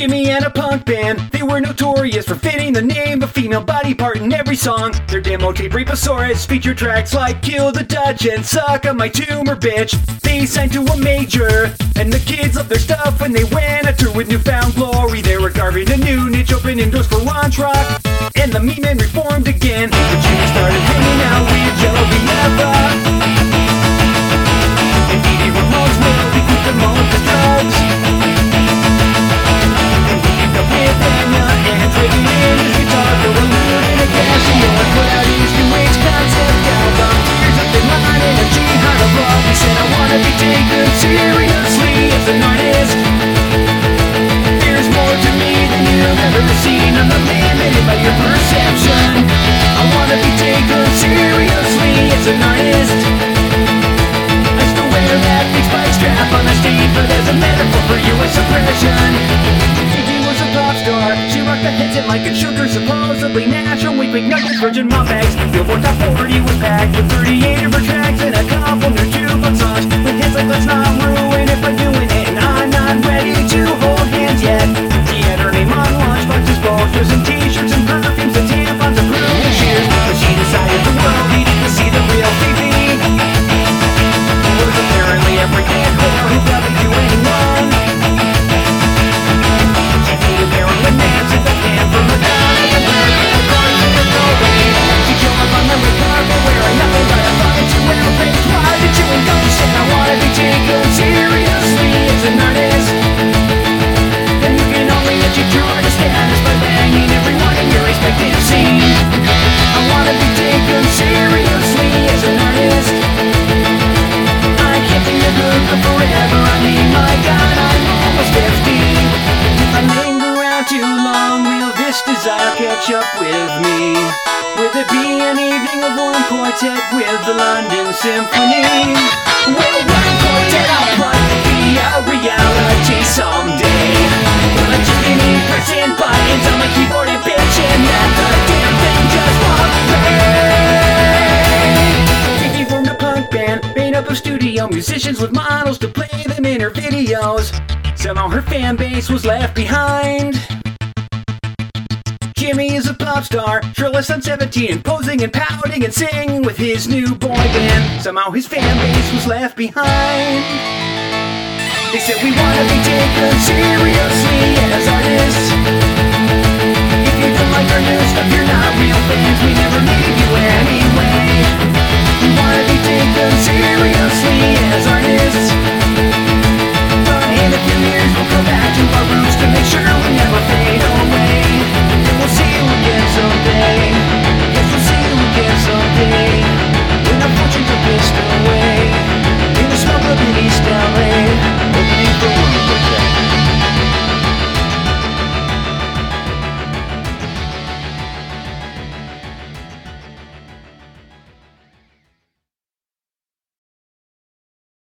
Jimmy and a punk band. They were notorious for fitting the name of female body part in every song. Their demo tape Reposaurus featured tracks like Kill the Dutch and Suck on My Tumor Bitch. They signed to a major, and the kids loved their stuff when they went on tour with New Found Glory. They were carving a new niche, opening doors for launch rock. And the meme men reformed again. But taken seriously. There's more to me than you've ever seen. I'm not limited by your perception. I wanna be taken seriously as an artist. That big strap on but a metaphor for was a pop star. She rocked the like a sugar, supposedly natural. We big nuggets, virgin mom bags. Billboard top 40 was packed with 38 this desire catch up with me? Will it be an evening of one quartet with the London Symphony? Will one quartet upright be a reality someday? Will I just be me pressing buttons on my keyboard and bitching that the damn thing just won't play? Vicky formed a punk band made up of studio musicians with models to play them in her videos. Somehow her fan base was left behind. Jimmy is a pop star, shirtless on 17 posing and pouting and singing with his new boy band. Somehow his fan base was left behind. They said we wanna be taken seriously as artists.